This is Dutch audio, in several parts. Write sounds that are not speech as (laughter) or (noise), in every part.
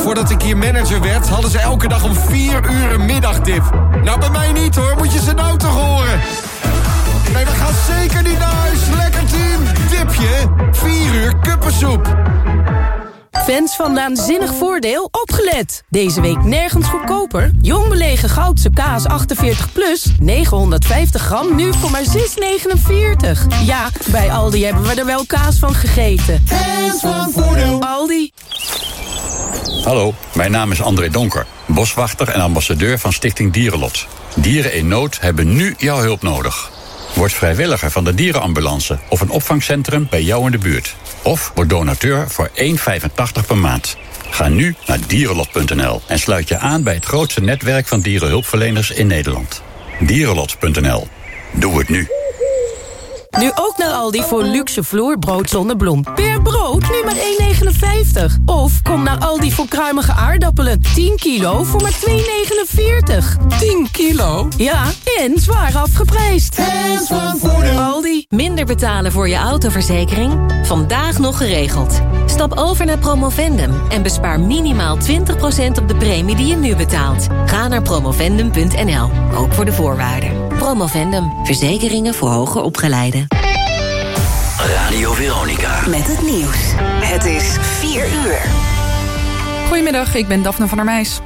voordat ik hier manager werd... hadden ze elke dag om 4 uur een middagdip. Nou, bij mij niet hoor, moet je ze nou toch horen. Nee, we gaan zeker niet naar huis. Lekker team. Dipje, 4 uur kuppensoep. Fans van Naanzinnig Voordeel, opgelet! Deze week nergens goedkoper. Jong belegen goudse kaas 48 plus, 950 gram, nu voor maar 6,49. Ja, bij Aldi hebben we er wel kaas van gegeten. Fans van Voordeel. Aldi. Hallo, mijn naam is André Donker, boswachter en ambassadeur van Stichting Dierenlot. Dieren in nood hebben nu jouw hulp nodig. Word vrijwilliger van de dierenambulance of een opvangcentrum bij jou in de buurt. Of word donateur voor 1,85 per maand. Ga nu naar dierenlot.nl en sluit je aan bij het grootste netwerk van dierenhulpverleners in Nederland. Dierenlot.nl. Doe het nu. Nu ook naar Aldi voor luxe vloerbrood zonder bloem. Per brood nu maar 1,59. Of kom naar Aldi voor kruimige aardappelen. 10 kilo voor maar 2,49. 10 kilo? Ja, en zwaar afgeprijsd. Fans van Voordeel. Aldi. Minder betalen voor je autoverzekering? Vandaag nog geregeld. Stap over naar Promovendum en bespaar minimaal 20% op de premie die je nu betaalt. Ga naar promovendum.nl, ook voor de voorwaarden. Promovendum, verzekeringen voor hoger opgeleiden. Radio Veronica. Met het nieuws. Het is 4 uur. Goedemiddag, ik ben Daphne van der Meijs.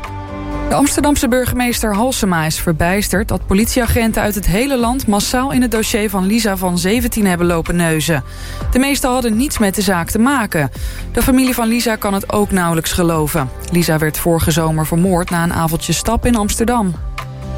De Amsterdamse burgemeester Halsema is verbijsterd... dat politieagenten uit het hele land massaal in het dossier van Lisa van 17 hebben lopen neuzen. De meesten hadden niets met de zaak te maken. De familie van Lisa kan het ook nauwelijks geloven. Lisa werd vorige zomer vermoord na een avondje stap in Amsterdam.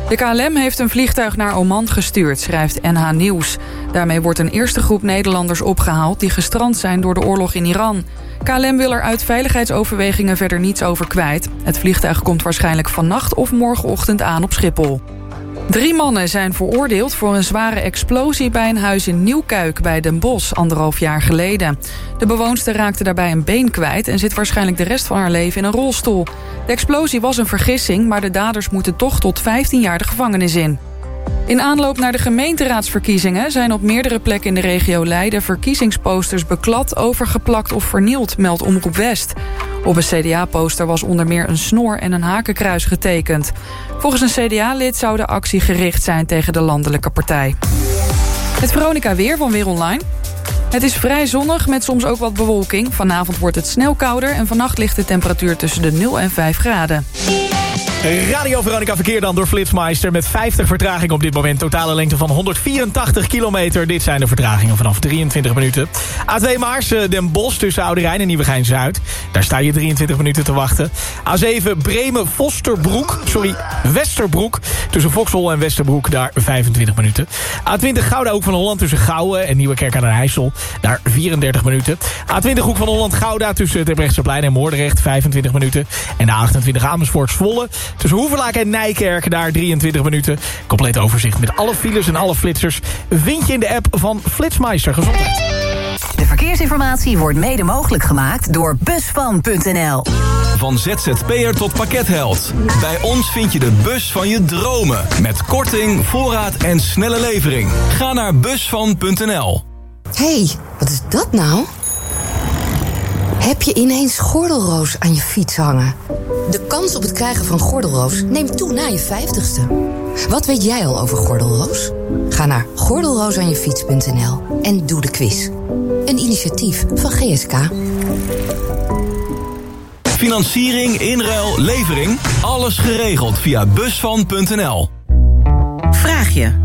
De KLM heeft een vliegtuig naar Oman gestuurd, schrijft NH Nieuws. Daarmee wordt een eerste groep Nederlanders opgehaald... die gestrand zijn door de oorlog in Iran. KLM wil er uit veiligheidsoverwegingen verder niets over kwijt. Het vliegtuig komt waarschijnlijk vannacht of morgenochtend aan op Schiphol. Drie mannen zijn veroordeeld voor een zware explosie bij een huis in Nieuwkuik bij Den Bosch anderhalf jaar geleden. De bewoonster raakte daarbij een been kwijt en zit waarschijnlijk de rest van haar leven in een rolstoel. De explosie was een vergissing, maar de daders moeten toch tot 15 jaar de gevangenis in. In aanloop naar de gemeenteraadsverkiezingen zijn op meerdere plekken in de regio Leiden verkiezingsposters beklad, overgeplakt of vernield, meldt Omroep West. Op een CDA-poster was onder meer een snor en een hakenkruis getekend. Volgens een CDA-lid zou de actie gericht zijn tegen de landelijke partij. Het Veronica Weer van Weer Online. Het is vrij zonnig met soms ook wat bewolking. Vanavond wordt het snel kouder en vannacht ligt de temperatuur tussen de 0 en 5 graden. Radio Veronica verkeer dan door Flitsmeister... met 50 vertraging op dit moment. Totale lengte van 184 kilometer. Dit zijn de vertragingen vanaf 23 minuten. A2 Maars, eh, Den Bosch tussen Oude Rijn en Nieuwegein-Zuid. Daar sta je 23 minuten te wachten. A7 Bremen-Vosterbroek, sorry, Westerbroek. Tussen Vauxhall en Westerbroek, daar 25 minuten. A20 Gouda Hoek van Holland tussen Gouwen en Nieuwekerk aan de IJssel. Daar 34 minuten. A20 Hoek van Holland-Gouda tussen Terbrechtseplein en Moordrecht, 25 minuten. En de A28 Amersfoort-Zwolle Tussen Hoevelaak en Nijkerk, daar 23 minuten. Compleet overzicht met alle files en alle flitsers... vind je in de app van Flitsmeister. Gezondheid. De verkeersinformatie wordt mede mogelijk gemaakt door busvan.nl. Van ZZP'er tot pakketheld. Bij ons vind je de bus van je dromen. Met korting, voorraad en snelle levering. Ga naar busvan.nl. hey, wat is dat nou? Heb je ineens gordelroos aan je fiets hangen? De kans op het krijgen van gordelroos neemt toe na je 50ste. Wat weet jij al over gordelroos? Ga naar gordelroosaanjefiets.nl en doe de quiz. Een initiatief van GSK. Financiering, inruil, levering. Alles geregeld via busvan.nl. Vraag je.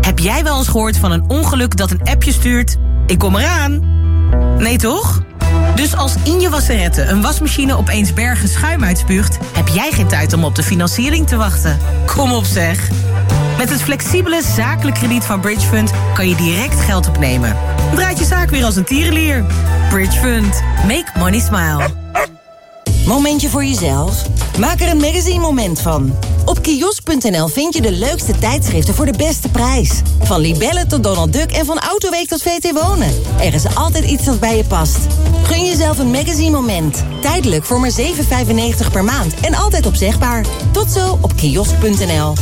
Heb jij wel eens gehoord van een ongeluk dat een appje stuurt... Ik kom eraan? Nee toch? Dus als in je wasserette een wasmachine opeens bergen schuim uitspuugt... heb jij geen tijd om op de financiering te wassen. Kom op zeg. Met het flexibele zakelijk krediet van Bridge Fund... kan je direct geld opnemen. Draait je zaak weer als een tierenlier. Bridge Fund. Make money smile. Momentje voor jezelf? Maak er een magazine moment van. Op kiosk.nl vind je de leukste tijdschriften voor de beste prijs. Van Libelle tot Donald Duck en van Autoweek tot VT Wonen. Er is altijd iets dat bij je past. Gun jezelf een magazine moment. Tijdelijk voor maar 7,95 per maand en altijd opzegbaar. Tot zo op kiosk.nl.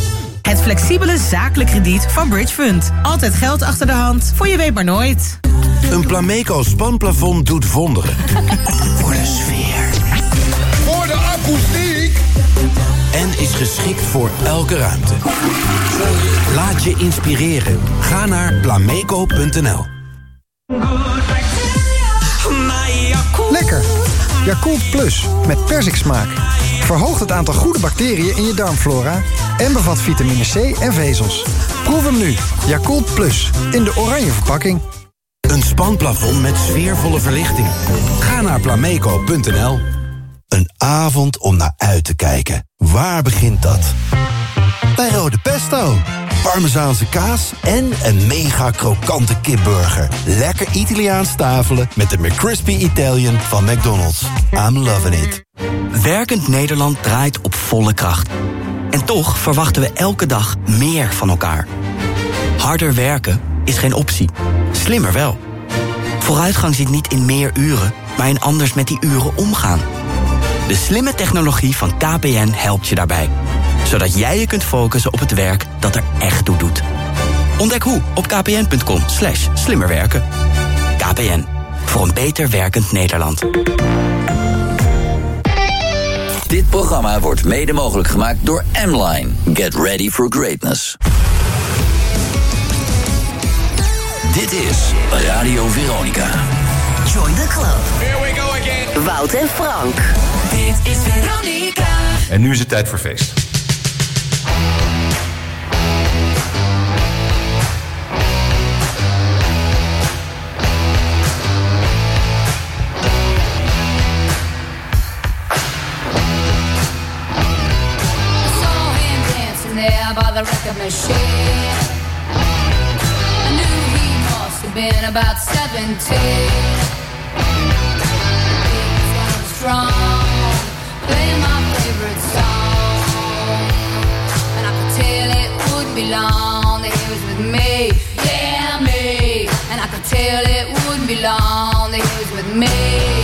Het flexibele zakelijk krediet van Bridge Fund. Altijd geld achter de hand, voor je weet maar nooit. Een Plameco spanplafond doet wonderen. (laughs) voor de sfeer. De is geschikt voor elke ruimte. Laat je inspireren. Ga naar plameco.nl. Lekker. Yakult Plus met persiksmaak. Verhoogt het aantal goede bacteriën in je darmflora... en bevat vitamine C en vezels. Proef hem nu. Yakult Plus. In de oranje verpakking. Een spanplafond met sfeervolle verlichting. Ga naar plameco.nl. Een avond om naar uit te kijken. Waar begint dat? Bij Rode Pesto. Parmezaanse kaas en een mega krokante kipburger. Lekker Italiaans tafelen met de McCrispy Italian van McDonald's. I'm loving it. Werkend Nederland draait op volle kracht. En toch verwachten we elke dag meer van elkaar. Harder werken is geen optie. Slimmer wel. Vooruitgang zit niet in meer uren, maar in anders met die uren omgaan. De slimme technologie van KPN helpt je daarbij. Zodat jij je kunt focussen op het werk dat er echt toe doet. Ontdek hoe op kpn.com slash slimmerwerken. KPN, voor een beter werkend Nederland. Dit programma wordt mede mogelijk gemaakt door M-Line. Get ready for greatness. Dit is Radio Veronica. Join the club. Here we go. Wout en Frank. Dit is Veronica. En nu is het tijd voor feest. saw him dancing there by the record machine. I knew he must have been about 17. Tell it wouldn't be long that he was with me,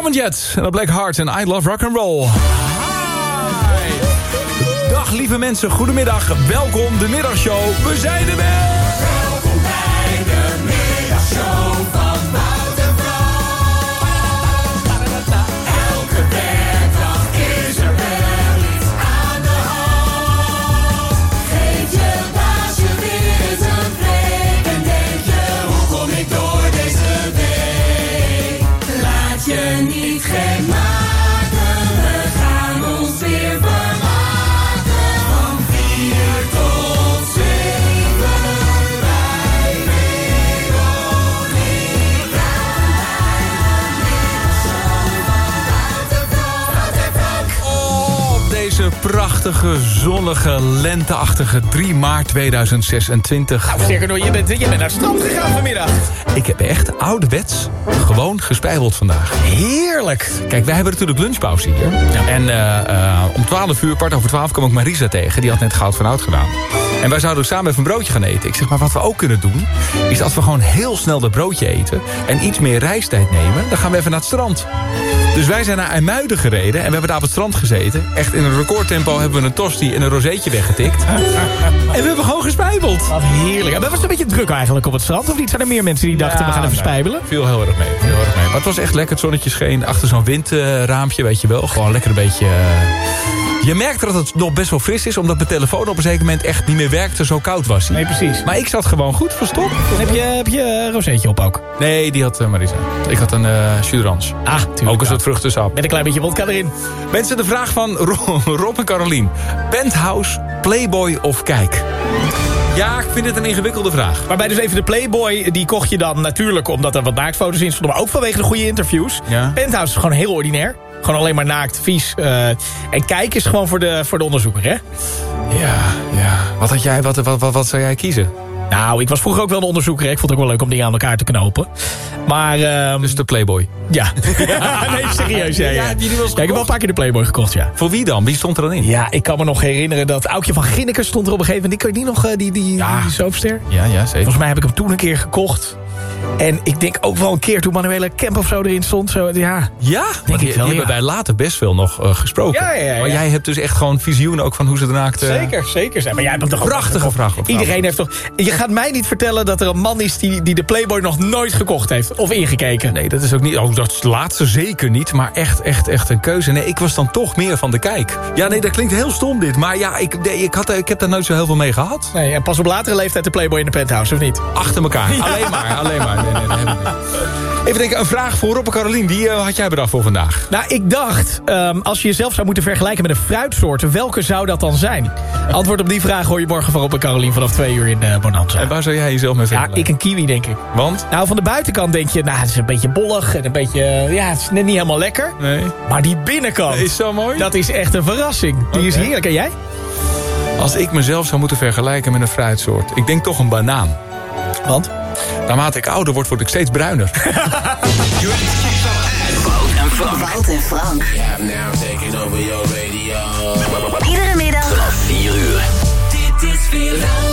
German Jet en Black Heart en I Love Rock and Roll. Hi. Dag lieve mensen, goedemiddag. Welkom, de middagshow. We zijn er weer. Prachtige, zonnige, lenteachtige 3 maart 2026. Nou, sterker nog, je bent, je bent naar het strand gegaan vanmiddag. Ik heb echt ouderwets gewoon gespijbeld vandaag. Heerlijk. Kijk, wij hebben natuurlijk lunchpauze hier. En eh, eh, om 12 uur, kwart over 12, kwam ik Marisa tegen. Die had net goud van oud gedaan. En wij zouden samen even een broodje gaan eten. Ik zeg, maar wat we ook kunnen doen... is dat we gewoon heel snel dat broodje eten... en iets meer reistijd nemen. Dan gaan we even naar het strand. Dus wij zijn naar IJmuiden gereden en we hebben daar op het strand gezeten. Echt in een recordtempo hebben we een tosti en een rozeetje weggetikt. (laughs) en we hebben gewoon gespijbeld. Wat heerlijk. En dat was een beetje druk eigenlijk op het strand. Of niet? Zijn er meer mensen die dachten, we gaan even spijbelen? Viel heel erg mee. Heel erg mee. Maar het was echt lekker. Het zonnetje scheen achter zo'n windraampje, weet je wel. Gewoon lekker een beetje... eh, Je merkte dat het nog best wel fris is... omdat mijn telefoon op een zeker moment echt niet meer werkte. Zo koud was hij. Nee, precies. Maar ik zat gewoon goed verstopt. En heb je, heb je een rozeetje op ook? Nee, die had eh, Marisa. Ik had een uh. Ah, tuurlijk. Ook een soort vruchtensap. Met een klein beetje wodka erin. Mensen, de vraag van Ro- (laughs) Rob en Carolien. Penthouse, Playboy of Kijk? Ja, ik vind het een ingewikkelde vraag. Waarbij dus even de Playboy, die kocht je dan natuurlijk... omdat er wat naaktfoto's in stonden... maar ook vanwege de goede interviews. Ja. Penthouse is gewoon heel ordinair. Gewoon alleen maar naakt, vies. eh, en kijk is gewoon voor de, voor de onderzoeker, hè? Ja, ja. Wat, had jij, wat, wat, wat, wat zou jij kiezen? Nou, ik was vroeger ook wel een onderzoeker. hè. Ik vond het ook wel leuk om dingen aan elkaar te knopen. Maar... ehm, Dus de Playboy? Ja. (laughs) nee, serieus. Ja, ja. die Ja, ik heb wel een paar keer de Playboy gekocht, ja. Voor wie dan? Wie stond er dan in? Ja, ik kan me nog herinneren dat Aukje van Ginneken stond er op een gegeven moment. Die, die nog, eh, die, die, Ja. die soapster? Ja, ja, zeker. Volgens mij heb ik hem toen een keer gekocht. En ik denk ook wel een keer toen Manuela Kemp of zo erin stond. Zo, ja, Ja, Denk die, ik wel, die ja. hebben wij later best veel nog eh, gesproken. Ja, ja, Maar jij hebt dus echt gewoon visioenen ook van hoe ze naakt... eh, Zeker, zeker. zijn. Maar jij hebt toch Prachtige vraag. op Iedereen heeft toch... Je gaat mij niet vertellen dat er een man is die, die de Playboy nog nooit gekocht heeft. Of ingekeken. Nee, dat is ook niet... Oh, dat is laatste zeker niet. Maar echt, echt, echt een keuze. Nee, ik was dan toch meer van de kijk. Ja, nee, dat klinkt heel stom dit. Maar ja, ik, nee, ik, had, ik heb daar nooit zo heel veel mee gehad. Nee, en pas op latere leeftijd de Playboy in de penthouse, of niet? Achter elkaar. (laughs) Alleen maar, alleen maar. Nee, nee, nee, helemaal niet. Even denken, een vraag voor Rob en Carolien. Die eh, had jij bedacht voor vandaag. Nou, ik dacht, ehm, als je jezelf zou moeten vergelijken met een fruitsoort... welke zou dat dan zijn? Antwoord op die vraag hoor je morgen van Rob en Carolien vanaf twee uur in uh, Bonanza. En waar zou jij jezelf mee Ja, vergelijken? ik een kiwi, denk ik. Want? Nou, van de buitenkant denk je, nou, het is een beetje bollig en een beetje... eh, Ja, het is net niet helemaal lekker. Nee. Maar die binnenkant, Is zo mooi? dat is echt een verrassing. Die is heerlijk. En jij? Als ik mezelf zou moeten vergelijken met een fruitsoort. Ik denk toch een banaan. Want? Naarmate ik ouder word, word ik steeds bruiner. (laughs) Wout en Frank. Iedere middag. Vanaf 4 uur. Dit is Veronica.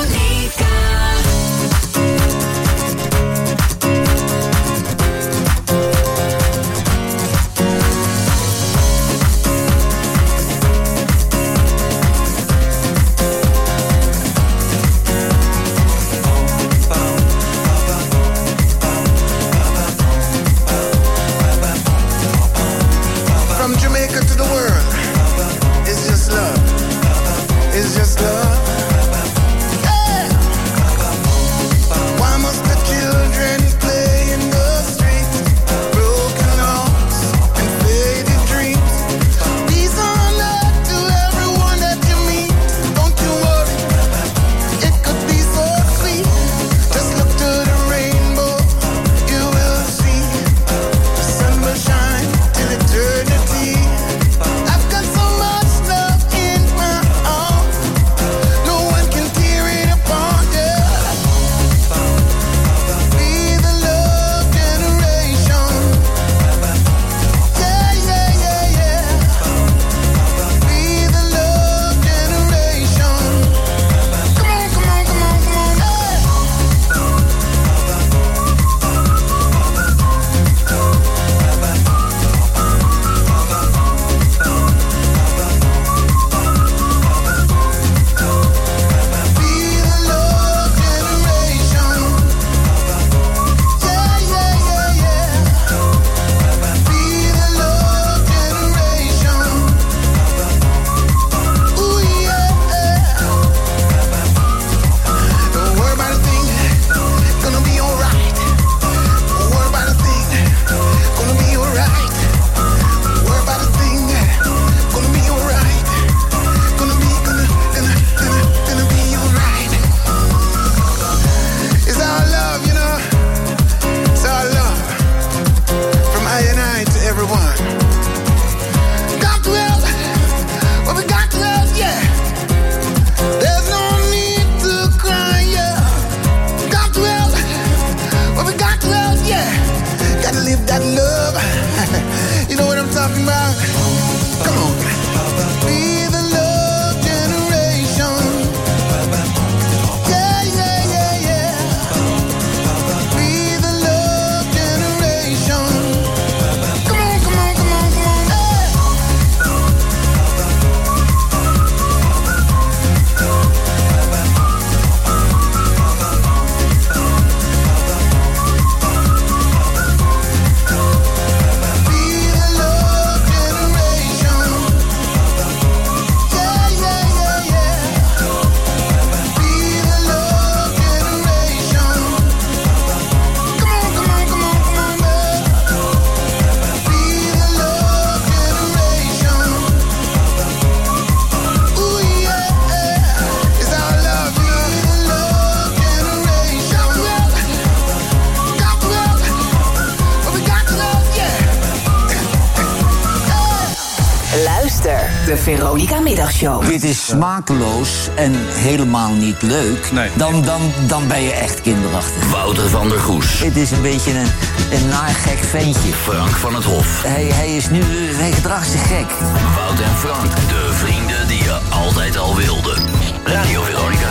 Dit is smakeloos en helemaal niet leuk. Dan, dan, dan ben je echt kinderachtig. Wouter van der Goes. Het is een beetje een, een naar gek ventje. Frank van het Hof. Hij, hij is nu, hij gedraagt zich gek. Wout en Frank. De vrienden die je altijd al wilde. Radio Veronica.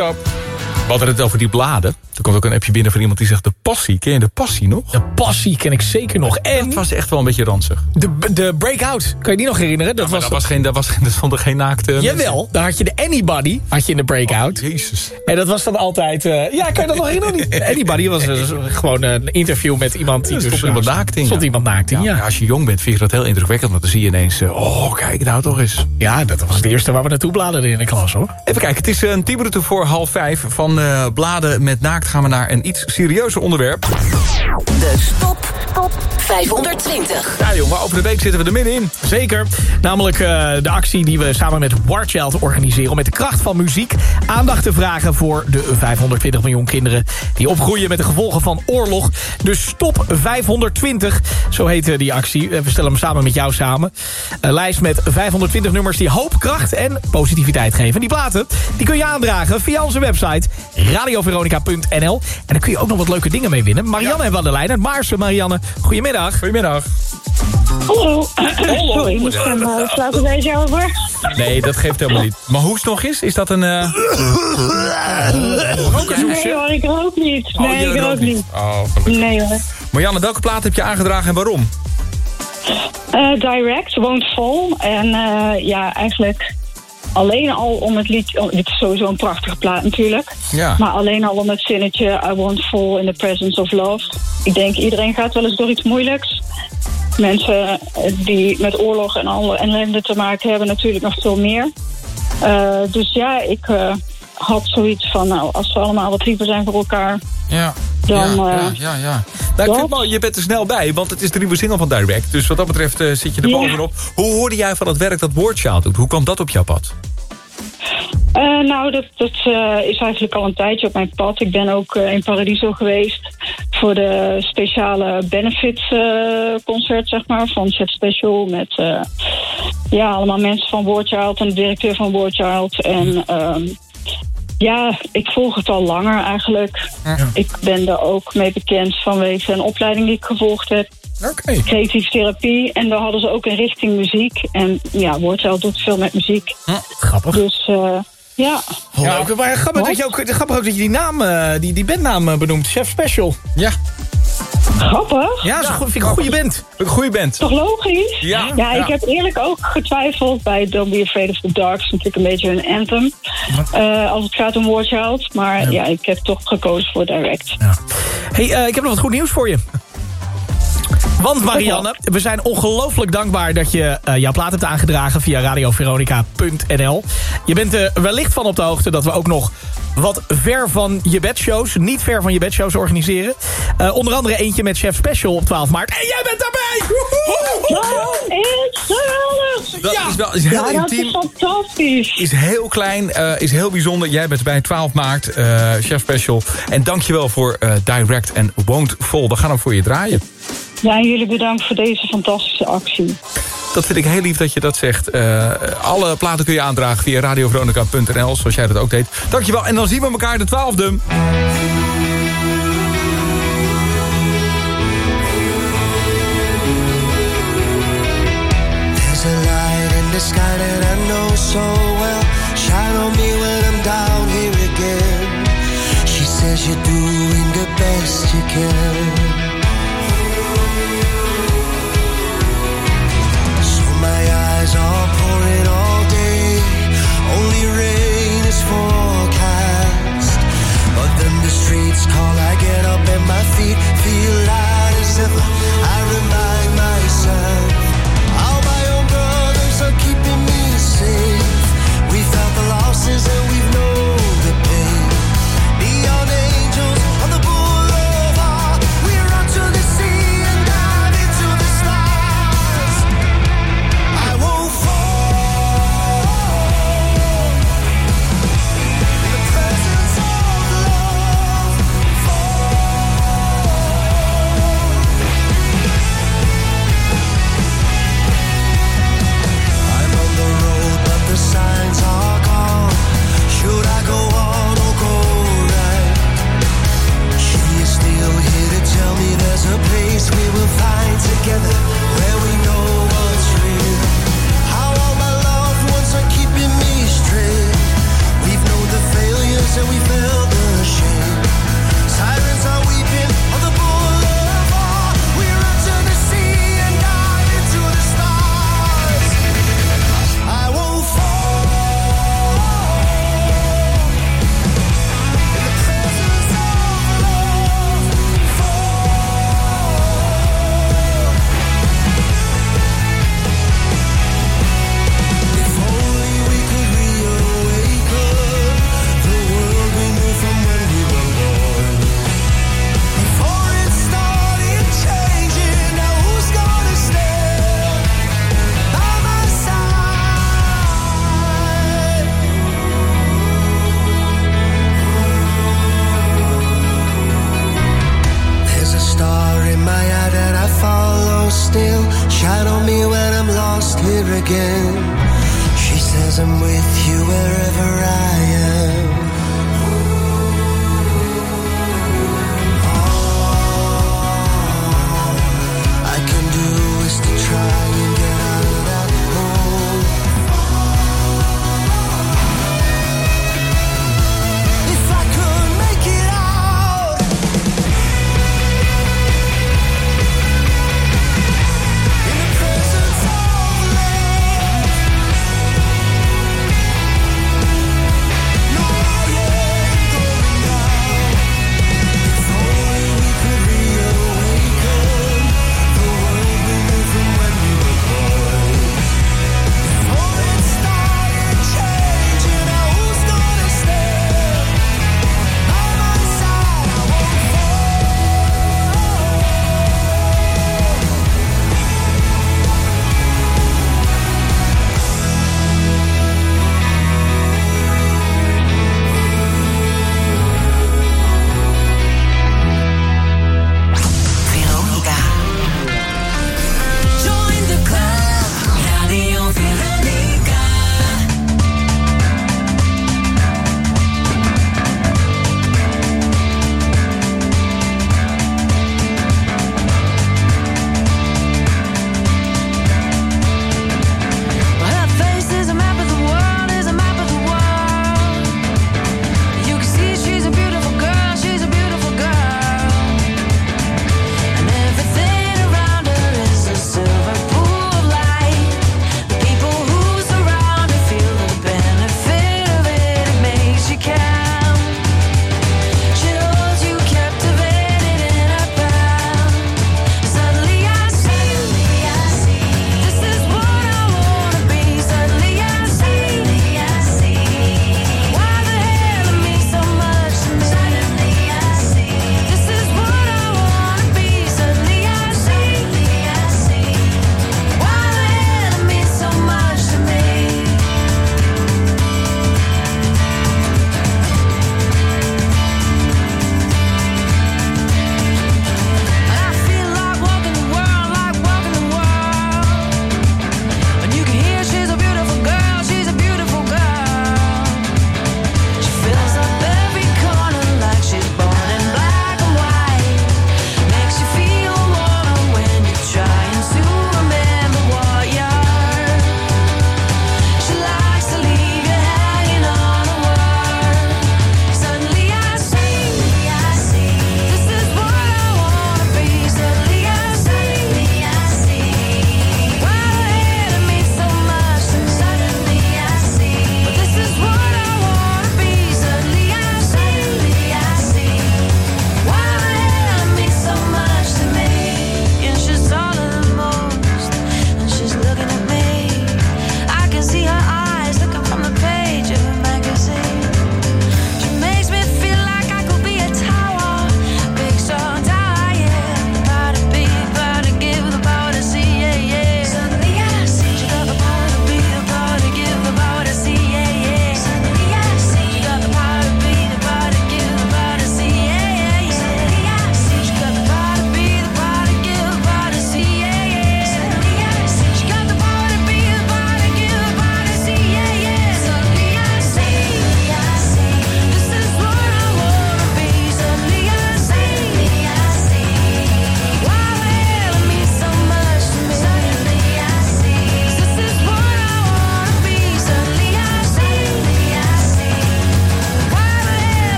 We hadden het over die bladen. Er komt ook een appje binnen van iemand die zegt de passie. Ken je de passie nog? De passie ken ik zeker nog. En dat was echt wel een beetje ranzig. De, de breakout, kan je die nog herinneren? Dat Ja, was, dat was geen, dat was geen, er stonden geen naakte Jawel, daar had je de Anybody had je in de breakout. Oh, jezus. En dat was dan altijd... eh, ja, kan je dat nog herinneren? (laughs) Anybody was dus gewoon een interview met iemand die dus... iemand naakt in. Stond ja. iemand naakt in, ja. Als je jong bent vind je dat heel indrukwekkend. Want dan zie je ineens... eh, oh, kijk nou toch eens. Ja, dat was het eerste waar we naartoe bladerden in de klas, hoor. Even kijken, het is een 10 minuten voor half vijf. Van eh, bladen met naakt gaan we naar een iets serieuzer onderwerp. De Stop Top 520. Ja jongen, over de week zitten we er middenin. Zeker. Namelijk eh, de actie die we samen met Warchild organiseren... om met de kracht van muziek aandacht te vragen... voor de 520 miljoen kinderen die opgroeien met de gevolgen van oorlog. Dus Stop 520, zo heet eh, die actie. Eh, We stellen hem samen met jou samen. Een lijst met 520 nummers die hoop, kracht en positiviteit geven. Die platen die kun je aandragen via onze website radioveronica.nl. En daar kun je ook nog wat leuke dingen mee winnen. Marianne hebben we aan de lijn uit Maarsen. Marianne, goedemiddag. Goedemiddag. Hallo. Sorry, ik moest hem uh, slapen bij jou over. Nee, dat geeft helemaal niet. Maar hoe is het nog eens? Is dat een... eh Nee hoor, ik rook niet. Oh, Nee, ik rook niet. Oh, gelukkig. Nee hoor. Marianne, welke plaat heb je aangedragen en waarom? Eh, direct, Won't Fall. En eh, ja, eigenlijk alleen al om het liedje... oh, dit is sowieso een prachtige plaat natuurlijk. Ja. Maar alleen al om het zinnetje... I won't fall in the presence of love. Ik denk, iedereen gaat wel eens door iets moeilijks. Mensen eh, die met oorlog en alle ellende te maken hebben... natuurlijk nog veel meer. Eh, dus ja, ik eh, had zoiets van... nou, als we allemaal wat liever zijn voor elkaar... Ja. Dan, ja, eh, ja, ja, ja. Nou, ik vind je bent er snel bij, want het is de nieuwe single van Direct. Dus wat dat betreft eh, zit je er Ja. bovenop. Hoe hoorde jij van het werk dat Wordchild doet? Hoe kwam dat op jouw pad? Eh, nou, dat, dat is eigenlijk al een tijdje op mijn pad. Ik ben ook in Paradiso geweest voor de speciale benefit concert, zeg maar, van Chat Special. Met ja, allemaal mensen van Wordchild en de directeur van Wordchild. En ehm, ja, ik volg het al langer eigenlijk. Ik ben er ook mee bekend vanwege een opleiding die ik gevolgd heb. Creatieve therapie. En daar hadden ze ook een richting muziek. En ja, Wordchild doet veel met muziek. Grappig. Dus eh, ja. Ja, ook, maar grappig, dat je ook, grappig ook dat je die naam, eh, die, die bandnaam eh, benoemt. Chef Special. Ja. Grappig. Ja, zo, vind ik een goede band. Een goede band. Toch logisch? Ja. ja, ik Ja. heb eerlijk ook getwijfeld bij Don't Be Afraid of the Dark. is natuurlijk een beetje een anthem. eh, als het gaat om Warchild. Maar ja. ik heb toch gekozen voor Direct. Hey, eh, ik heb nog wat goed nieuws voor je. Want Marianne, we zijn ongelooflijk dankbaar dat je eh, jouw plaat hebt aangedragen via radioveronica.nl. Je bent er wellicht van op de hoogte dat we ook nog wat ver van je bedshows, niet ver van je bedshows organiseren. Eh, onder andere eentje met Chef Special op 12 maart. En jij bent daarbij! Dat is wel is heel ja, dat intiem. is fantastisch. Is heel klein, eh, is heel bijzonder. Jij bent bij 12 maart, eh, Chef Special. En dankjewel voor eh, Direct en Won't Fall. We gaan hem voor je draaien. Ja, en jullie bedankt voor deze fantastische actie. Dat vind ik heel lief dat je dat zegt. Eh, alle platen kun je aandragen via radioveronica.nl, zoals jij dat ook deed. Dankjewel. En dan zien we elkaar de 12e. There's a light in the sky that I know so well. Shine on me when I'm down here again. She says you're doing the best you can. Feel light as ever.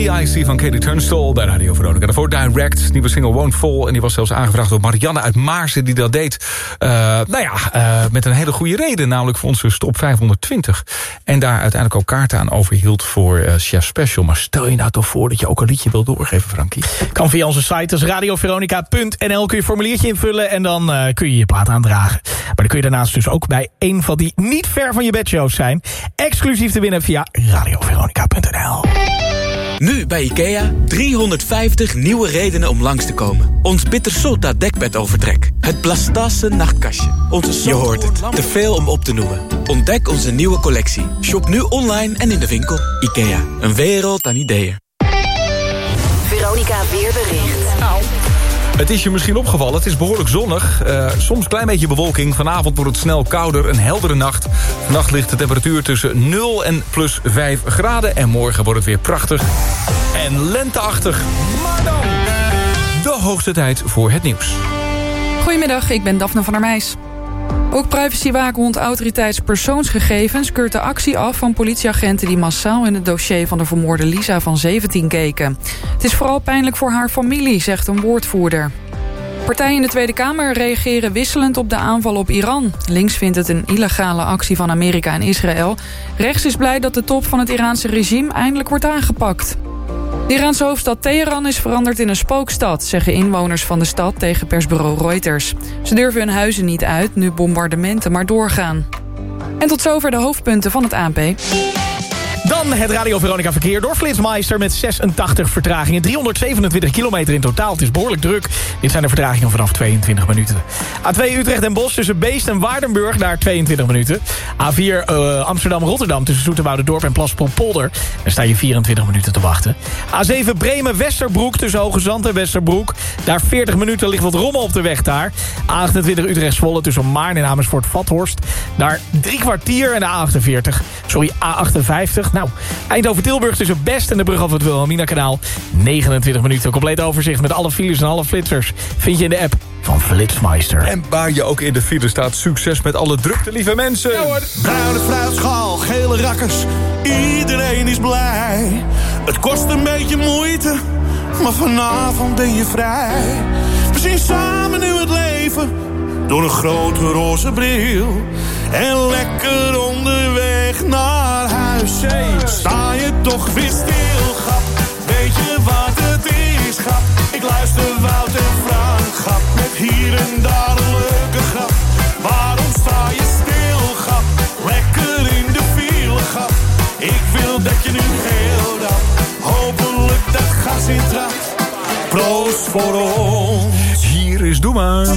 Suddenly I See van Katie Turnstall bij Radio Veronica. Daarvoor Direct, nieuwe single Won't Fall. En die was zelfs aangevraagd door Marianne uit Maarsen die dat deed. Uh, nou ja, uh, met een hele goede reden. Namelijk voor onze stop 520. En daar uiteindelijk ook kaarten aan overhield voor uh, Chef Special. Maar stel je nou toch voor dat je ook een liedje wil doorgeven, Frankie. Kan via onze site, dus radioveronica.nl kun je een formuliertje invullen... en dan kun je je plaat aandragen. Maar dan kun je daarnaast dus ook bij een van die niet ver van je bedshows zijn. Exclusief te winnen via radioveronica.nl. Nu bij IKEA 350 nieuwe redenen om langs te komen. Ons Bittersota dekbedovertrek. Het Blastase nachtkastje. Onze Je hoort het, te veel om op te noemen. Ontdek onze nieuwe collectie. Shop nu online en in de winkel. IKEA, een wereld aan ideeën. Veronica Weerbericht. Het is je misschien opgevallen, het is behoorlijk zonnig. Uh, soms klein beetje bewolking. Vanavond wordt het snel kouder, een heldere nacht. Vannacht ligt de temperatuur tussen 0 en plus 5 graden. En morgen wordt het weer prachtig en lenteachtig. Maar dan de hoogste tijd voor het nieuws. Goedemiddag, ik ben Daphne van der Meijs. Ook privacywaakhond autoriteitspersoonsgegevens keurt de actie af van politieagenten die massaal in het dossier van de vermoorde Lisa van 17 keken. Het is vooral pijnlijk voor haar familie, zegt een woordvoerder. Partijen in de Tweede Kamer reageren wisselend op de aanval op Iran. Links vindt het een illegale actie van Amerika en Israël. Rechts is blij dat de top van het Iraanse regime eindelijk wordt aangepakt. De Iraanse hoofdstad Teheran is veranderd in een spookstad... zeggen inwoners van de stad tegen persbureau Reuters. Ze durven hun huizen niet uit, nu bombardementen maar doorgaan. En tot zover de hoofdpunten van het ANP. Dan het Radio Veronica verkeer door Flitsmeister met 86 vertragingen. 327 kilometer in totaal. Het is behoorlijk druk. Dit zijn de vertragingen vanaf 22 minuten. A2 Utrecht en Bos tussen Beest en Waardenburg naar 22 minuten. A4 uh, Amsterdam-Rotterdam tussen Zoeterwoude-dorp en Plaspolpolder. Daar sta je 24 minuten te wachten. A7 Bremen-Westerbroek tussen Hoge Zand en Westerbroek. Daar 40 minuten ligt wat rommel op de weg daar. A28 Utrecht-Zwolle tussen Maarn en Amersfoort-Vathorst. Daar drie kwartier en de A48. Sorry, A58. Nou, Eindhoven-Tilburg tussen Best en de brug over het Wilhelmina-kanaal. 29 minuten. Compleet overzicht met alle files en alle flitsers. Vind je in de app van Flitsmeister. En waar je ook in de file staat, succes met alle drukte, lieve mensen. Ja, hoor. Bruine fruitschaal, gele rakkers, iedereen is blij. Het kost een beetje moeite, maar vanavond ben je vrij. We zien samen nu het leven, door een grote roze bril. En lekker onderweg naar huis. Sta je toch weer stil, grap? Weet je wat het is, grap? Ik luister Wout en Frank, grap. Met hier en daar een leuke grap. Waarom sta je stil, grap? Lekker in de file, grap. Ik wil dat je nu heel dat. Hopelijk dat gas in trap. Proost voor ons. Hier is Doe maar.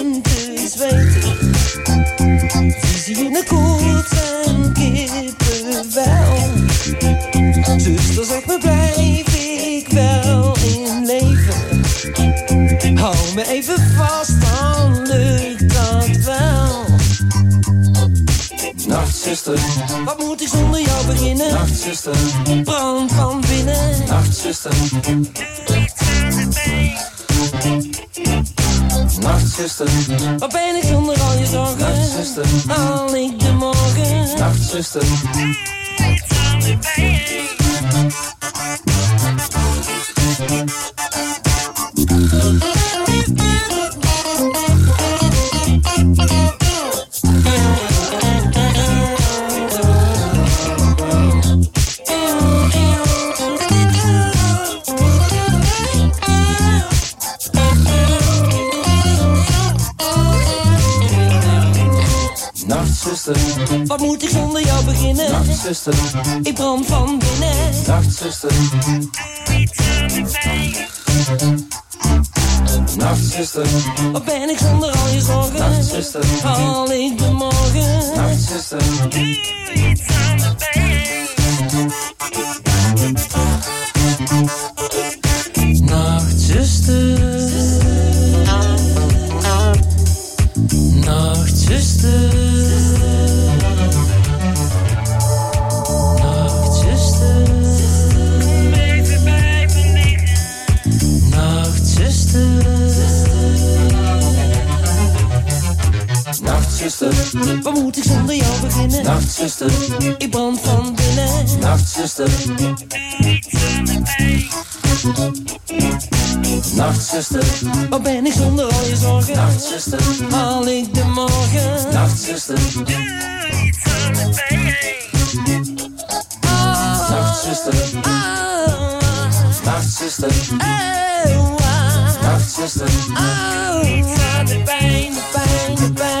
even vast aan de kant wel. Nachtzuster, wat moet ik zonder jou beginnen? Nachtzuster, brand van binnen. Nachtzuster, doe iets de. Nachtzuster, wat ben ik zonder al je zorgen? Nachtzuster, al ik de morgen? Nachtzuster, doe. Nachtzuster, ik brand van binnen. Nachtzuster, Nachtzuster, wat ben ik zonder al je zorgen? Nachtzuster, haal Nachtzuster, wat moet ik zonder jou beginnen? Nachtzuster, ik brand van binnen. Nachtzuster, Nachtzuster, wat ben ik zonder al je zorgen? Nachtzuster, haal ik de morgen? Nachtzuster, aan de pijn. Nachtzuster, Nachtzuster, Nachtzuster, aan de pijn, de pijn, de pijn,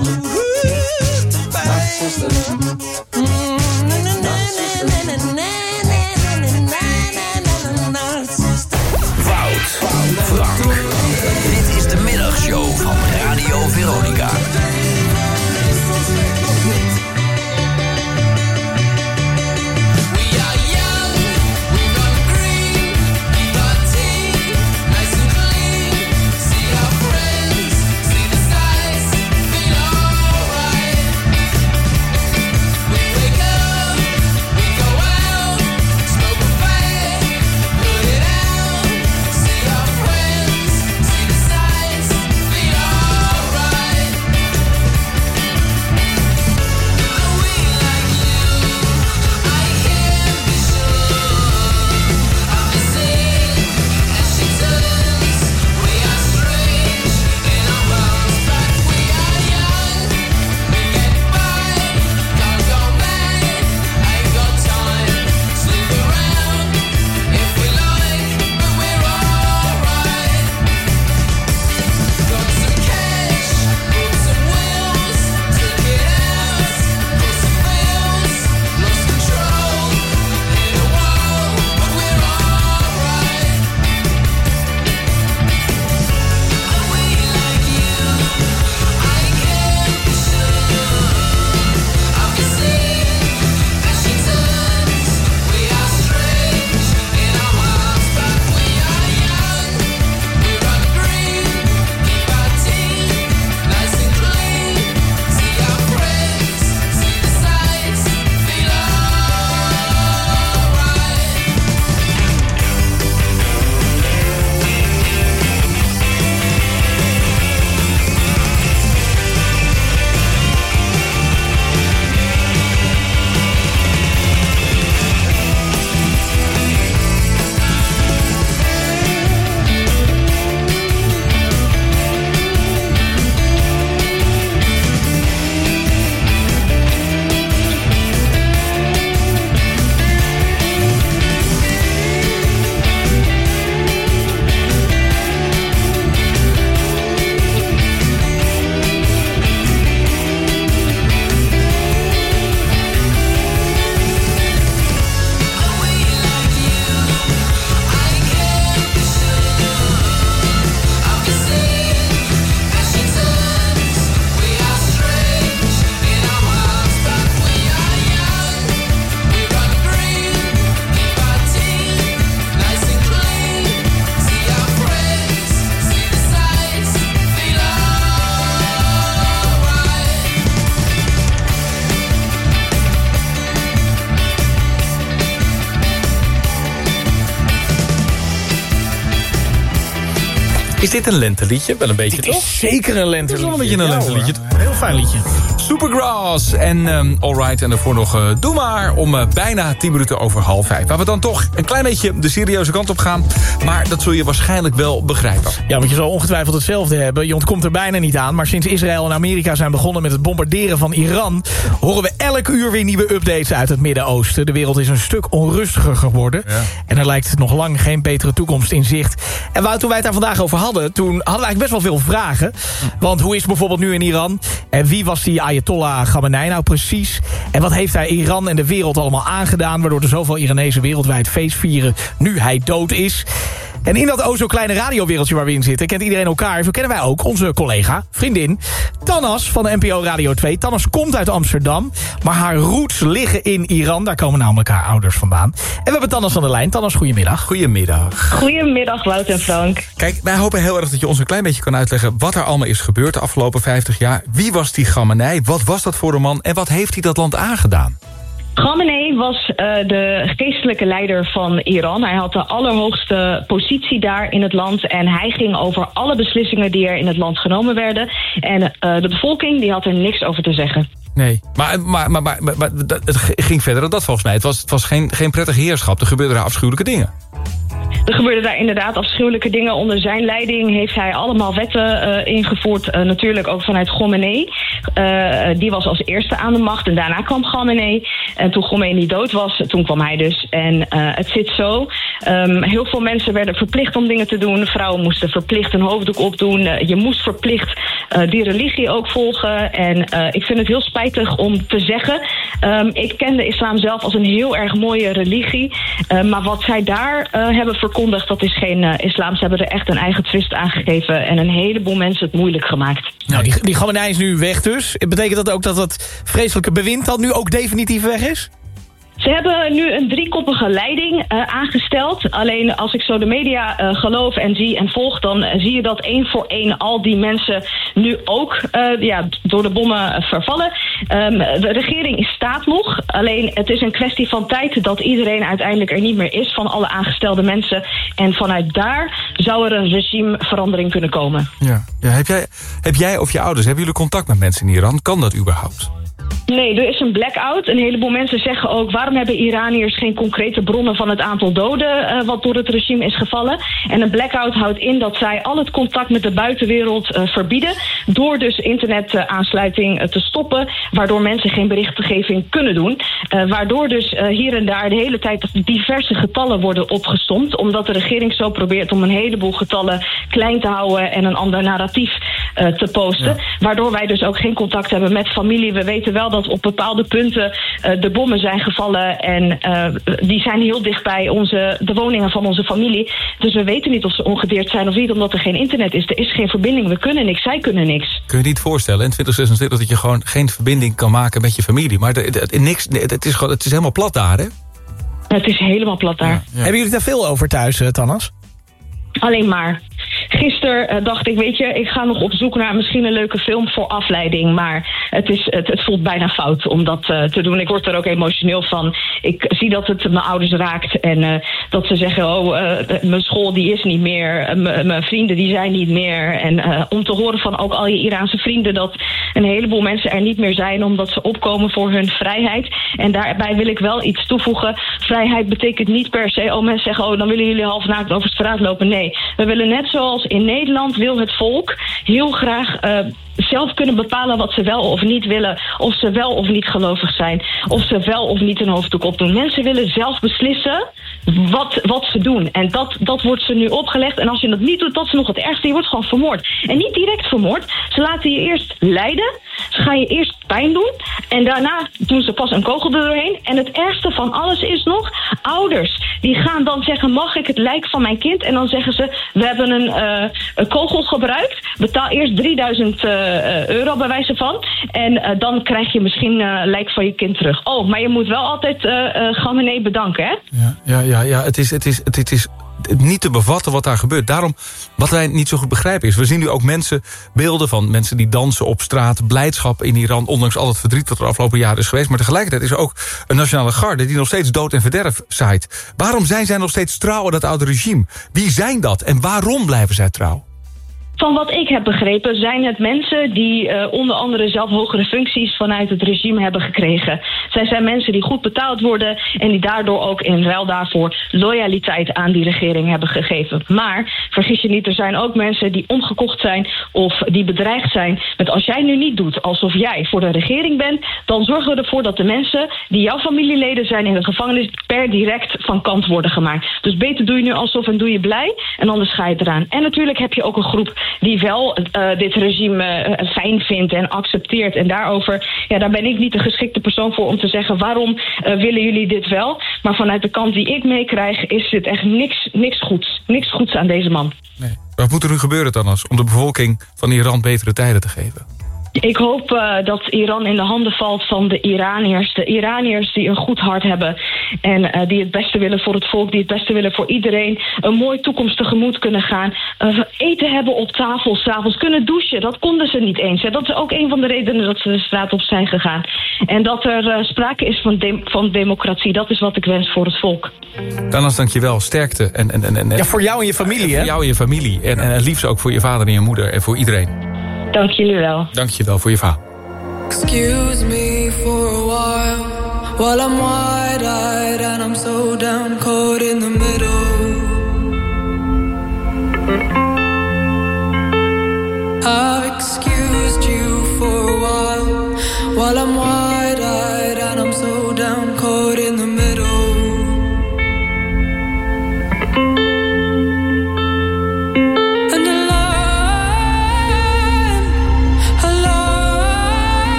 Dit een lenteliedje? Wel een beetje, Dit toch? is zeker een lenteliedje. Het is wel een beetje een lenteliedje. hoor. Heel fijn liedje. Supergrass en um, Alright. En daarvoor nog eh, Doe Maar om eh, bijna 10 minuten over half vijf. Waar we dan toch een klein beetje de serieuze kant op gaan. Maar dat zul je waarschijnlijk wel begrijpen. Ja, want je zal ongetwijfeld hetzelfde hebben. Je ontkomt er bijna niet aan. Maar sinds Israël en Amerika zijn begonnen met het bombarderen van Iran... horen we elk uur weer nieuwe updates uit het Midden-Oosten. De wereld is een stuk onrustiger geworden. En er lijkt nog lang geen betere toekomst in zicht. En Wout, toen wij het daar vandaag over hadden... toen hadden we eigenlijk best wel veel vragen. Want hoe is bijvoorbeeld nu in Iran? En wie was die Ayatollah Khamenei nou precies? En wat heeft hij Iran en de wereld allemaal aangedaan... waardoor er zoveel Iranezen wereldwijd feest vieren... nu hij dood is... En in dat o zo kleine radiowereldje waar we in zitten... kent iedereen elkaar. Zo kennen wij ook onze collega, vriendin... Tannas van de NPO Radio 2. Tannas komt uit Amsterdam, maar haar roots liggen in Iran. Daar komen namelijk haar ouders vandaan. En we hebben Tannas van de lijn. Tannas, goedemiddag. Goedemiddag. Goedemiddag, Wout en Frank. Kijk, wij hopen heel erg dat je ons een klein beetje kan uitleggen... wat er allemaal is gebeurd de afgelopen 50 jaar. Wie was die Khamenei? Wat was dat voor een man? En wat heeft hij dat land aangedaan? Khamenei was eh, de geestelijke leider van Iran. Hij had de allerhoogste positie daar in het land. En hij ging over alle beslissingen die er in het land genomen werden. En eh, de bevolking die had er niks over te zeggen. Nee. Maar, maar, maar, maar, maar- het ging verder dan dat volgens mij. Het was, het was geen, geen prettig heerschap. Er gebeurden daar afschuwelijke dingen. Er gebeurden daar inderdaad afschuwelijke dingen. Onder zijn leiding heeft hij allemaal wetten eh, ingevoerd. eh, natuurlijk ook vanuit Khomeini. Eh, die was als eerste aan de macht. En daarna kwam Khomeini. En toen Khomeini dood was, toen kwam hij dus. En het zit zo. Ehm, heel veel mensen werden verplicht om dingen te doen. Vrouwen moesten verplicht een hoofddoek opdoen. Je moest verplicht die religie ook volgen. En ik vind het heel spijtig om te zeggen. Ehm, ik ken de islam zelf als een heel erg mooie religie. Maar wat zij daar hebben verkondigd, dat is geen eh, islam. Ze hebben er echt een eigen twist aangegeven. En een heleboel mensen het moeilijk gemaakt. Nou, die, die Khamenei is nu weg dus. Betekent dat ook dat dat vreselijke bewind dan nu ook definitief weg is? Ze hebben nu een driekoppige leiding eh, aangesteld. Alleen als ik zo de media eh, geloof en zie en volg... dan eh, zie je dat één voor één al die mensen nu ook ja, door de bommen vervallen. Ehm, de regering staat nog. Alleen het is een kwestie van tijd dat iedereen uiteindelijk er niet meer is... van alle aangestelde mensen. En vanuit daar zou er een regimeverandering kunnen komen. Ja. ja heb, jij, heb jij of je ouders, hebben jullie contact met mensen in Iran? Kan dat überhaupt? Nee, er is een blackout. Een heleboel mensen zeggen ook... waarom hebben Iraniërs geen concrete bronnen van het aantal doden... eh, wat door het regime is gevallen? En een blackout houdt in dat zij al het contact met de buitenwereld eh, verbieden... door dus internetaansluiting eh, te stoppen... waardoor mensen geen berichtgeving kunnen doen. Waardoor dus hier en daar de hele tijd diverse getallen worden opgestomd... omdat de regering zo probeert om een heleboel getallen klein te houden... en een ander narratief te posten. Waardoor wij dus ook geen contact hebben met familie. We weten wel dat op bepaalde punten eh, de bommen zijn gevallen. En eh, die zijn heel dicht bij onze, de woningen van onze familie. Dus we weten niet of ze ongedeerd zijn of niet, omdat er geen internet is. Er is geen verbinding. We kunnen niks. Zij kunnen niks. Kun je niet voorstellen in 2026 dat je gewoon geen verbinding kan maken met je familie. Maar de- de- niks, het, is gewoon, het is helemaal plat daar, hè? Het is helemaal plat daar. Hebben jullie daar veel over thuis, eh, Tannas? Alleen maar. Gisteren eh, dacht ik, weet je, ik ga nog op zoek naar misschien een leuke film voor afleiding. Maar het, is, het, het voelt bijna fout om dat eh, te doen. Ik word er ook emotioneel van. Ik zie dat het mijn ouders raakt. En eh, dat ze zeggen, oh, mijn school die is niet meer. Mijn vrienden die zijn niet meer. En om te horen van ook al je Iraanse vrienden dat een heleboel mensen er niet meer zijn. Omdat ze opkomen voor hun vrijheid. En daarbij wil ik wel iets toevoegen. Vrijheid betekent niet per se, oh mensen zeggen, oh dan willen jullie half naakt over straat lopen. Nee, we willen net zoals in Nederland wil het volk heel graag eh, zelf kunnen bepalen wat ze wel of niet willen. Of ze wel of niet gelovig zijn. Of ze wel of niet een hoofddoek opdoen. Mensen willen zelf beslissen wat, wat ze doen. En dat, dat wordt ze nu opgelegd. En als je dat niet doet, dat is nog het ergste. Je wordt gewoon vermoord. En niet direct vermoord. Ze laten je eerst lijden. Ze gaan je eerst pijn doen. En daarna doen ze pas een kogel doorheen. En het ergste van alles is nog... ouders die gaan dan zeggen... mag ik het lijk van mijn kind? En dan zeggen ze... we hebben een, eh, kogel gebruikt. Betaal eerst 3000 eh, euro bij wijze van. En eh, dan krijg je misschien eh lijk van je kind terug. Oh, maar je moet wel altijd eh eh Khamenei bedanken, hè? Ja, ja, ja het, is, het, is, het, het is niet te bevatten wat daar gebeurt. Daarom, wat wij niet zo goed begrijpen is... we zien nu ook mensen, beelden van mensen die dansen op straat... blijdschap in Iran, ondanks al het verdriet... wat er afgelopen jaren is geweest. Maar tegelijkertijd is er ook een nationale garde... die nog steeds dood en verderf zaait. Waarom zijn zij nog steeds trouw aan dat oude regime? Wie zijn dat en waarom blijven zij trouw? Van wat ik heb begrepen zijn het mensen die eh, onder andere zelf hogere functies vanuit het regime hebben gekregen. Zij zijn mensen die goed betaald worden en die daardoor ook in ruil daarvoor loyaliteit aan die regering hebben gegeven. Maar vergis je niet, er zijn ook mensen die omgekocht zijn of die bedreigd zijn met als jij nu niet doet alsof jij voor de regering bent, dan zorgen we ervoor dat de mensen die jouw familieleden zijn in de gevangenis per direct van kant worden gemaakt. Dus beter doe je nu alsof en doe je blij en anders ga je eraan. En natuurlijk heb je ook een groep die wel uh, dit regime uh, fijn vindt en accepteert. En daarover, ja, daar ben ik niet de geschikte persoon voor om te zeggen waarom uh, willen jullie dit wel. Maar vanuit de kant die ik meekrijg is dit echt niks, niks goeds. Niks goeds aan deze man. Nee. Wat moet er nu gebeuren dan als om de bevolking van Iran betere tijden te geven? Ik hoop uh, dat Iran in de handen valt van de Iraniërs. De Iraniërs die een goed hart hebben. En uh, die het beste willen voor het volk. Die het beste willen voor iedereen. Een mooie toekomst tegemoet kunnen gaan. Uh, eten hebben op tafel s'avonds. Kunnen douchen. Dat konden ze niet eens. Hè. Dat is ook een van de redenen dat ze de straat op zijn gegaan. En dat er sprake is van, de van democratie. Dat is wat ik wens voor het volk. Danas, dank je wel. Sterkte. En, en, en, en, ja, voor jou en je familie, hè? Voor jou en je familie. En, en het liefst ook voor je vader en je moeder. En voor iedereen. Dank jullie wel. Dank je wel voor je verhaal. Excuse me for a while While I'm wide-eyed and I'm so down caught in the middle I've excused you for a while While I'm wide-eyed and I'm so down caught in the middle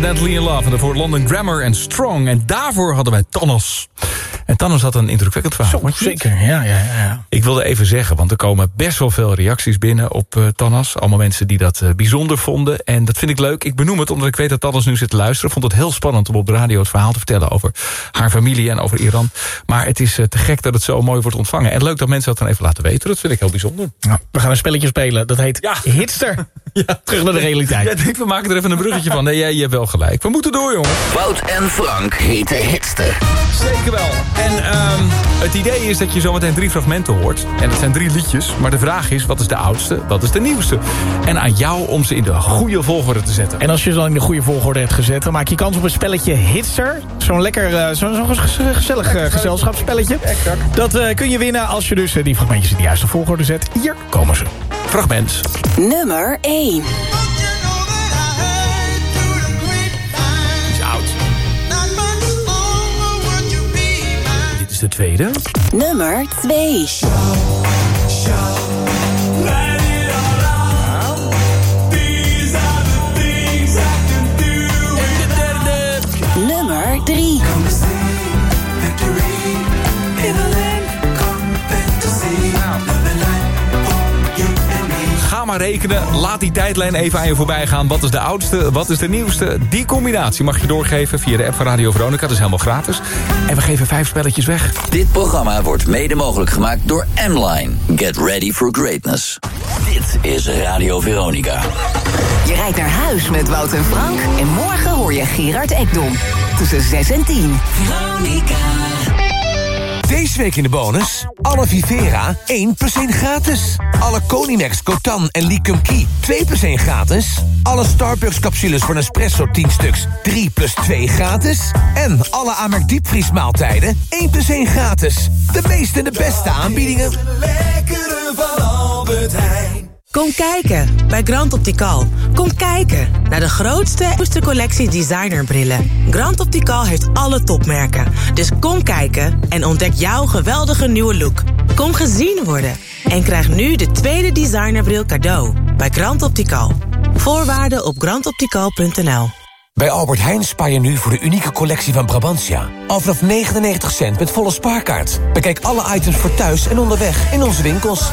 Accidentally in Love. En daarvoor London Grammar en Strong. En daarvoor hadden wij Thanos. En Thanos had een indrukwekkend verhaal. Zeker, ja, ja, ja. Ik wilde even zeggen, want er komen best wel veel reacties binnen op eh Thanos. Allemaal mensen die dat eh, bijzonder vonden. En dat vind ik leuk. Ik benoem het omdat ik weet dat Thanos nu zit te luisteren. Vond het heel spannend om op de radio het verhaal te vertellen... over haar familie en over Iran. Maar het is eh, te gek dat het zo mooi wordt ontvangen. En leuk dat mensen dat dan even laten weten. Dat vind ik heel bijzonder. Nou, we gaan een spelletje spelen. Dat heet Hitster. (laughs) (laughs) Terug naar de realiteit. Jij denkt, we maken er even een bruggetje van. Nee, jij, je hebt wel gelijk. We moeten door, jongen. Wout en Frank heten hitster. Zeker wel. En ehm, het idee is dat je zometeen drie fragmenten hoort. En dat zijn drie liedjes. Maar de vraag is, wat is de oudste, wat is de nieuwste? En aan jou om ze in de goede volgorde te zetten. En als je ze dan in de goede volgorde hebt gezet... dan maak je kans op een spelletje Hitster. Zo'n lekker, eh, zo'n gezellig eh, gezelschapsspelletje. Dat eh, kun je winnen als je dus die fragmentjes in de juiste volgorde zet. Hier komen ze. Fragment. Nummer 1. De tweede. Nummer 2. Maar rekenen. Laat die tijdlijn even aan je voorbij gaan. Wat is de oudste? Wat is de nieuwste? Die combinatie mag je doorgeven via de app van Radio Veronica. Dat is helemaal gratis. En we geven vijf spelletjes weg. Dit programma wordt mede mogelijk gemaakt door M-Line. Get ready for greatness. Dit is Radio Veronica. Je rijdt naar huis met Wout en Frank. En morgen hoor je Gerard Ekdom. Tussen 6 en 10. Veronica. Deze week in de bonus. Alle Vivera 1 plus 1 gratis. Alle Conimax, Cotan en Liquum Key 2 plus 1 gratis. Alle Starbucks capsules voor Nespresso 10 stuks 3 plus 2 gratis. En alle Amerk diepvriesmaaltijden 1 plus 1 gratis. De meeste en de beste aanbiedingen. Lekkere van Albert Heijn. Kom kijken bij Grand Optical. Kom kijken naar de grootste nieuwste collectie designerbrillen. Grand Optical heeft alle topmerken. Dus kom kijken en ontdek jouw geweldige nieuwe look. Kom gezien worden en krijg nu de tweede designerbril cadeau bij Grand Optical. Voorwaarden op grandoptical.nl Bij Albert Heijn spaar je nu voor de unieke collectie van Brabantia. Al vanaf 99 cent met volle spaarkaart. Bekijk alle items voor thuis en onderweg in onze winkels.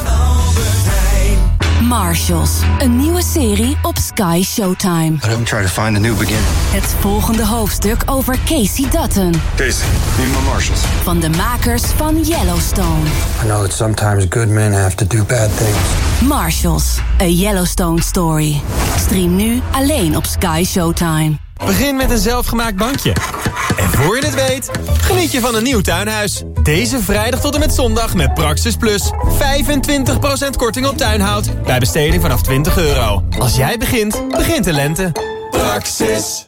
Marshalls. Een nieuwe serie op Sky Showtime. I don't try to find a new beginning. Het volgende hoofdstuk over Casey Dutton. Casey, need my marshals. Van de makers van Yellowstone. I know that sometimes good men have to do bad things. Marshalls. A Yellowstone Story. Stream nu alleen op Sky Showtime. Begin met een zelfgemaakt bankje. En voor je het weet, geniet je van een nieuw tuinhuis. Deze vrijdag tot en met zondag met Praxis Plus. 25% korting op tuinhout. Bij besteding vanaf 20 euro. Als jij begint, begint de lente. Praxis.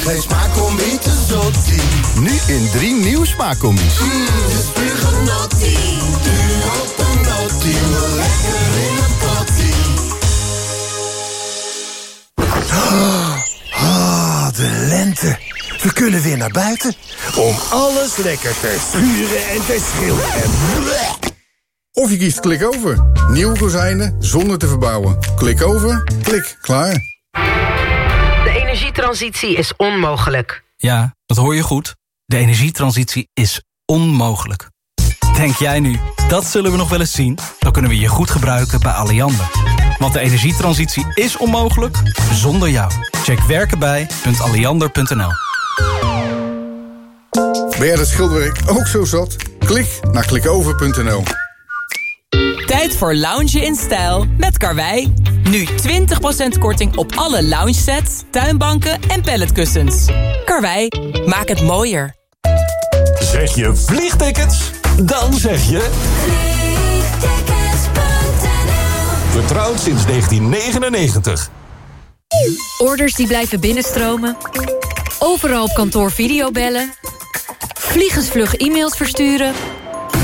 Geen smaak om wie te zottie. Nu in drie nieuwe smaakcombi's. Mm, op een nottie. Lekker in een pottie. Ah, de lente. We kunnen weer naar buiten om alles lekker te schuren en te schilderen. Of je kiest klik over. Nieuwe kozijnen zonder te verbouwen. Klik over, klik, klaar. De energietransitie is onmogelijk. Ja, dat hoor je goed. De energietransitie is onmogelijk. Denk jij nu, dat zullen we nog wel eens zien? Dan kunnen we je goed gebruiken bij Alliander. Want de energietransitie is onmogelijk zonder jou. Check werkenbij.alliander.nl Ben jij dat schilderwerk ook zo zat? Klik naar klikover.nl. Tijd voor loungen in stijl met Karwei. Nu 20% korting op alle lounge sets, tuinbanken en palletkussens. Karwei, maak het mooier. Zeg je vliegtickets? Dan zeg je... Vertrouwd sinds 1999. Orders die blijven binnenstromen. Overal op kantoor videobellen. Vliegensvlug e-mails versturen.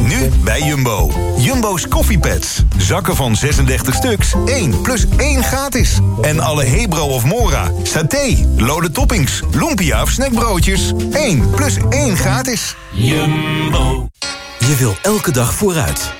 Nu bij Jumbo. Jumbo's koffiepads. Zakken van 36 stuks. 1 plus 1 gratis. En alle Hebro of Mora, saté, lode toppings, lumpia of snackbroodjes. 1 plus 1 gratis. Jumbo. Je wil elke dag vooruit.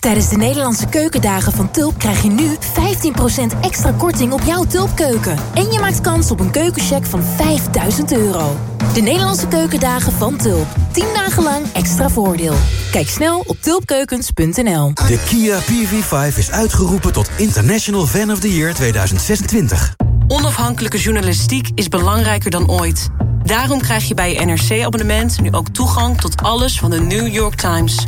Tijdens de Nederlandse keukendagen van Tulp krijg je nu 15% extra korting op jouw Tulpkeuken. En je maakt kans op een keukencheck van 5000 euro. De Nederlandse keukendagen van Tulp. 10 dagen lang extra voordeel. Kijk snel op tulpkeukens.nl. De Kia PV5 is uitgeroepen tot International Fan of the Year 2026. Onafhankelijke journalistiek is belangrijker dan ooit. Daarom krijg je bij je NRC-abonnement nu ook toegang tot alles van de New York Times.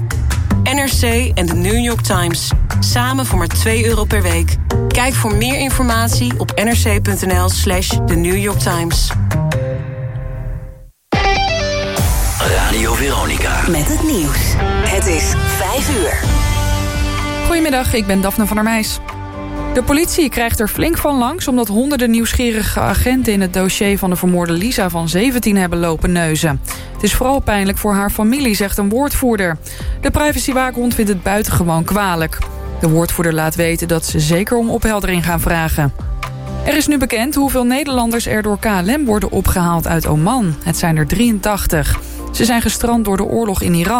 NRC en de New York Times. Samen voor maar 2 euro per week. Kijk voor meer informatie op nrc.nl slash The New York Times. Radio Veronica. Met het nieuws. Het is 5 uur. Goedemiddag, ik ben Daphne van der Meijs. De politie krijgt er flink van langs... omdat honderden nieuwsgierige agenten in het dossier van de vermoorde Lisa van 17 hebben lopen neuzen. Het is vooral pijnlijk voor haar familie, zegt een woordvoerder. De privacywaakhond vindt het buitengewoon kwalijk. De woordvoerder laat weten dat ze zeker om opheldering gaan vragen. Er is nu bekend hoeveel Nederlanders er door KLM worden opgehaald uit Oman. Het zijn er 83. Ze zijn gestrand door de oorlog in Iran.